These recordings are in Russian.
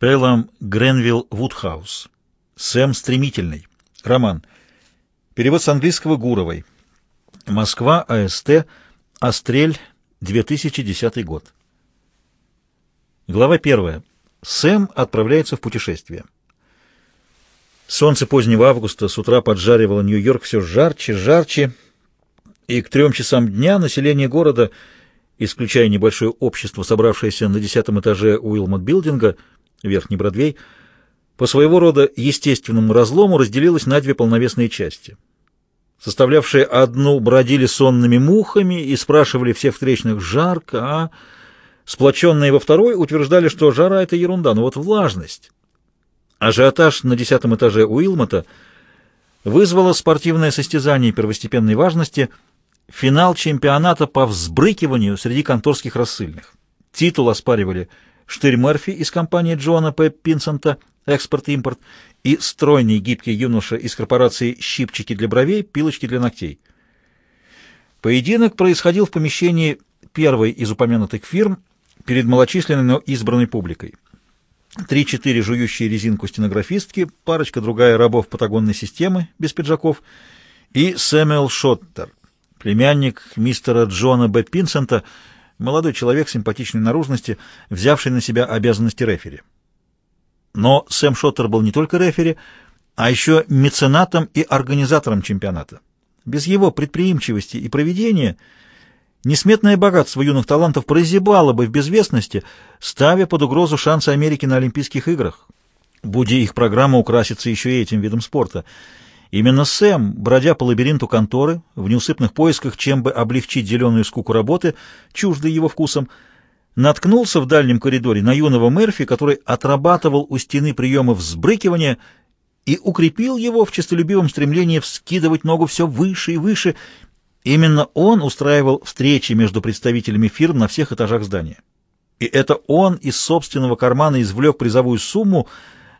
Пелом Гренвилл Вудхаус. Сэм Стремительный. Роман. Перевод с английского Гуровой. Москва, АСТ, Острель, 2010 год. Глава первая. Сэм отправляется в путешествие. Солнце позднего августа с утра поджаривало Нью-Йорк все жарче, жарче, и к трем часам дня население города, исключая небольшое общество, собравшееся на десятом этаже Уилмот-билдинга, Верхний Бродвей, по своего рода естественному разлому разделилась на две полновесные части. Составлявшие одну бродили сонными мухами и спрашивали всех встречных «жарко, а...» Сплоченные во второй утверждали, что жара — это ерунда, но вот влажность. Ажиотаж на десятом этаже Уилмота вызвало спортивное состязание первостепенной важности — финал чемпионата по взбрыкиванию среди конторских рассыльных. Титул оспаривали Штырь Мерфи из компании Джона П. Пинсента «Экспорт-импорт» и стройный гибкий юноша из корпорации «Щипчики для бровей, пилочки для ногтей». Поединок происходил в помещении первой из упомянутых фирм перед малочисленной, но избранной публикой. Три-четыре жующие резинку стенографистки, парочка другая рабов патагонной системы без пиджаков и Сэмюэл Шоттер, племянник мистера Джона Б. Пинсента, молодой человек симпатичной наружности, взявший на себя обязанности рефери. Но Сэм Шоттер был не только рефери, а еще меценатом и организатором чемпионата. Без его предприимчивости и проведения несметное богатство юных талантов прозябало бы в безвестности, ставя под угрозу шансы Америки на Олимпийских играх. Буди их программа украсится еще и этим видом спорта — Именно Сэм, бродя по лабиринту конторы, в неусыпных поисках, чем бы облегчить зеленую скуку работы, чуждой его вкусом, наткнулся в дальнем коридоре на юного Мерфи, который отрабатывал у стены приемы взбрыкивания и укрепил его в честолюбивом стремлении вскидывать ногу все выше и выше. Именно он устраивал встречи между представителями фирм на всех этажах здания. И это он из собственного кармана извлек призовую сумму,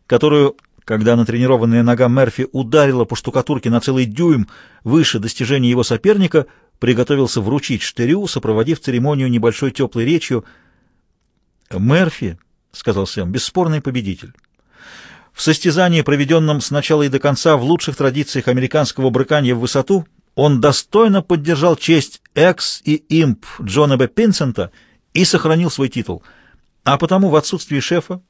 которую когда натренированная нога Мерфи ударила по штукатурке на целый дюйм выше достижения его соперника, приготовился вручить штырю, сопроводив церемонию небольшой теплой речью. «Мерфи», — сказал Сэм, — «бесспорный победитель». В состязании, проведенном с начала и до конца в лучших традициях американского брыкания в высоту, он достойно поддержал честь экс и имп Джона Б. Пинсента и сохранил свой титул. А потому в отсутствии шефа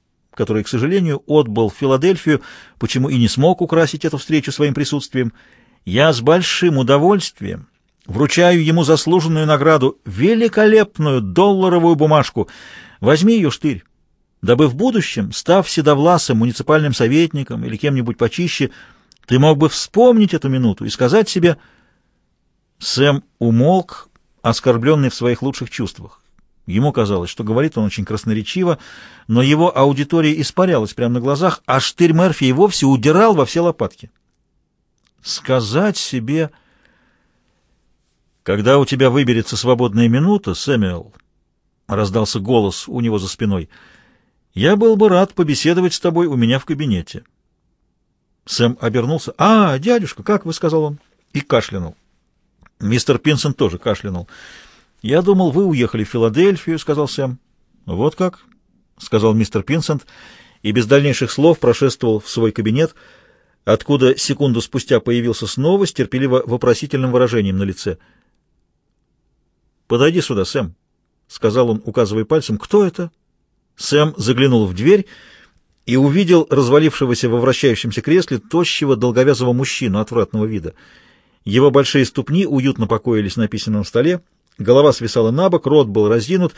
который, к сожалению, отбыл в Филадельфию, почему и не смог украсить эту встречу своим присутствием, я с большим удовольствием вручаю ему заслуженную награду, великолепную долларовую бумажку. Возьми ее, штырь, дабы в будущем, став седовласым муниципальным советником или кем-нибудь почище, ты мог бы вспомнить эту минуту и сказать себе... Сэм умолк, оскорбленный в своих лучших чувствах. Ему казалось, что говорит он очень красноречиво, но его аудитория испарялась прямо на глазах, а штырь Мерфи и вовсе удирал во все лопатки. Сказать себе... «Когда у тебя выберется свободная минута, Сэмюэл», — раздался голос у него за спиной, — «я был бы рад побеседовать с тобой у меня в кабинете». Сэм обернулся. «А, дядюшка, как вы?» — сказал он. И кашлянул. Мистер Пинсон тоже кашлянул. «Я думал, вы уехали в Филадельфию», — сказал Сэм. «Вот как?» — сказал мистер Пинсент, и без дальнейших слов прошествовал в свой кабинет, откуда секунду спустя появился снова с терпеливо вопросительным выражением на лице. «Подойди сюда, Сэм», — сказал он, указывая пальцем. «Кто это?» Сэм заглянул в дверь и увидел развалившегося во вращающемся кресле тощего долговязого мужчину отвратного вида. Его большие ступни уютно покоились на письменном столе, Голова свисала на бок, рот был разинут.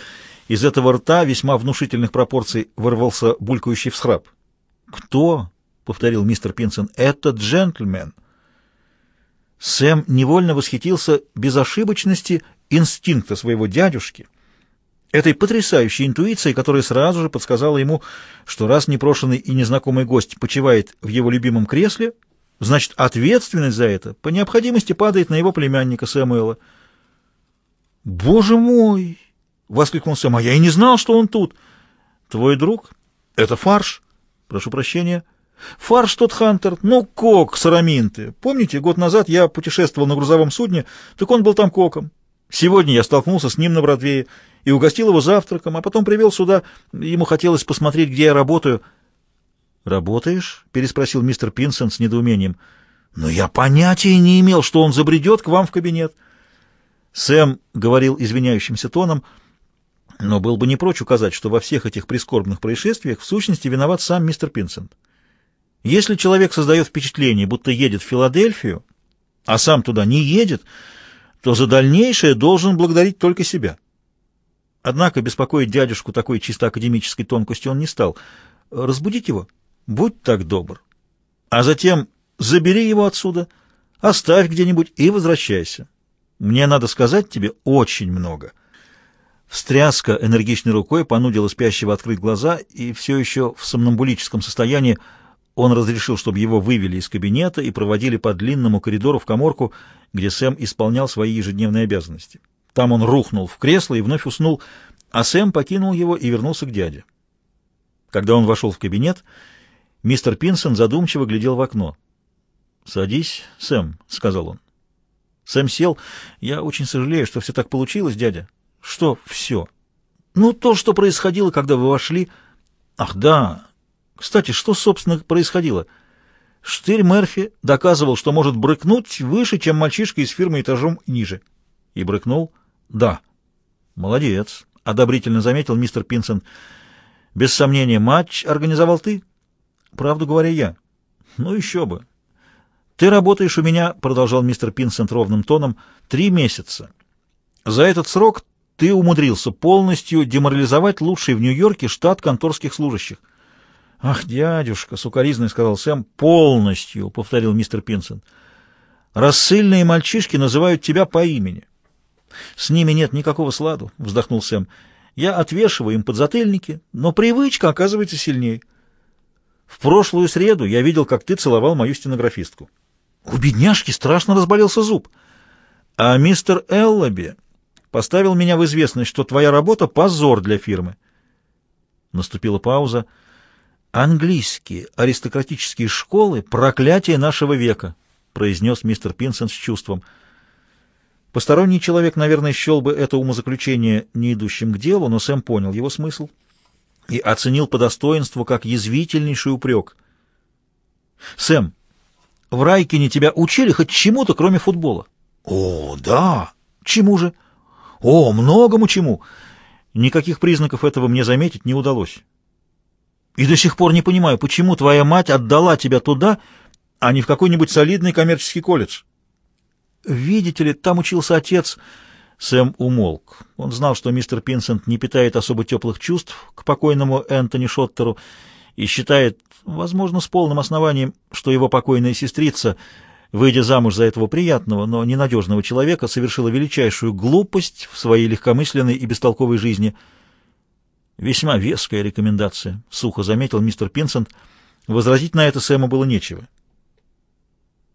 Из этого рта весьма внушительных пропорций вырвался булькающий всхрап. «Кто?» — повторил мистер Пинсон. «Это джентльмен». Сэм невольно восхитился безошибочности инстинкта своего дядюшки, этой потрясающей интуицией, которая сразу же подсказала ему, что раз непрошенный и незнакомый гость почивает в его любимом кресле, значит, ответственность за это по необходимости падает на его племянника Сэмуэла. «Боже мой!» — воскликнул Сэм. «А я и не знал, что он тут!» «Твой друг?» «Это фарш!» «Прошу прощения». «Фарш тот Хантер, ну, кок Сараминты. Помните, год назад я путешествовал на грузовом судне, так он был там коком. Сегодня я столкнулся с ним на Бродвее и угостил его завтраком, а потом привел сюда. Ему хотелось посмотреть, где я работаю. «Работаешь?» — переспросил мистер Пинсон с недоумением. «Но я понятия не имел, что он забредет к вам в кабинет». Сэм говорил извиняющимся тоном, но был бы не прочь указать, что во всех этих прискорбных происшествиях в сущности виноват сам мистер Пинсент. Если человек создает впечатление, будто едет в Филадельфию, а сам туда не едет, то за дальнейшее должен благодарить только себя. Однако беспокоить дядюшку такой чисто академической тонкостью он не стал. «Разбудить его? Будь так добр. А затем забери его отсюда, оставь где-нибудь и возвращайся. Мне надо сказать тебе очень много». Встряска энергичной рукой понудила спящего открыть глаза, и все еще в сомнамбулическом состоянии он разрешил, чтобы его вывели из кабинета и проводили по длинному коридору в коморку, где Сэм исполнял свои ежедневные обязанности. Там он рухнул в кресло и вновь уснул, а Сэм покинул его и вернулся к дяде. Когда он вошел в кабинет, мистер Пинсон задумчиво глядел в окно. «Садись, Сэм», — сказал он. Сэм сел. «Я очень сожалею, что все так получилось, дядя». «Что все?» «Ну, то, что происходило, когда вы вошли...» «Ах, да. Кстати, что, собственно, происходило? Штырь Мерфи доказывал, что может брыкнуть выше, чем мальчишка из фирмы этажом ниже. И брыкнул? Да. Молодец, одобрительно заметил мистер Пинсон. Без сомнения, матч организовал ты? Правду говоря, я. Ну, еще бы. Ты работаешь у меня, продолжал мистер Пинсон ровным тоном, три месяца. За этот срок ты умудрился полностью деморализовать лучший в Нью-Йорке штат конторских служащих. «Ах, дядюшка!» — сукоризный сказал Сэм. «Полностью!» — повторил мистер Пинсон. «Рассыльные мальчишки называют тебя по имени». «С ними нет никакого сладу», — вздохнул Сэм. «Я отвешиваю им подзатыльники, но привычка оказывается сильнее. В прошлую среду я видел, как ты целовал мою стенографистку. У бедняжки страшно разболелся зуб. А мистер Эллоби поставил меня в известность, что твоя работа — позор для фирмы». Наступила пауза. «Английские аристократические школы — проклятие нашего века», — произнес мистер Пинсон с чувством. Посторонний человек, наверное, счел бы это умозаключение не идущим к делу, но Сэм понял его смысл и оценил по достоинству как язвительнейший упрек. «Сэм, в Райкине тебя учили хоть чему-то, кроме футбола?» «О, да! Чему же?» «О, многому чему!» Никаких признаков этого мне заметить не удалось. И до сих пор не понимаю, почему твоя мать отдала тебя туда, а не в какой-нибудь солидный коммерческий колледж. Видите ли, там учился отец. Сэм умолк. Он знал, что мистер Пинсент не питает особо теплых чувств к покойному Энтони Шоттеру и считает, возможно, с полным основанием, что его покойная сестрица, выйдя замуж за этого приятного, но ненадежного человека, совершила величайшую глупость в своей легкомысленной и бестолковой жизни — Весьма веская рекомендация, сухо заметил мистер Пинсент. Возразить на это Сэму было нечего.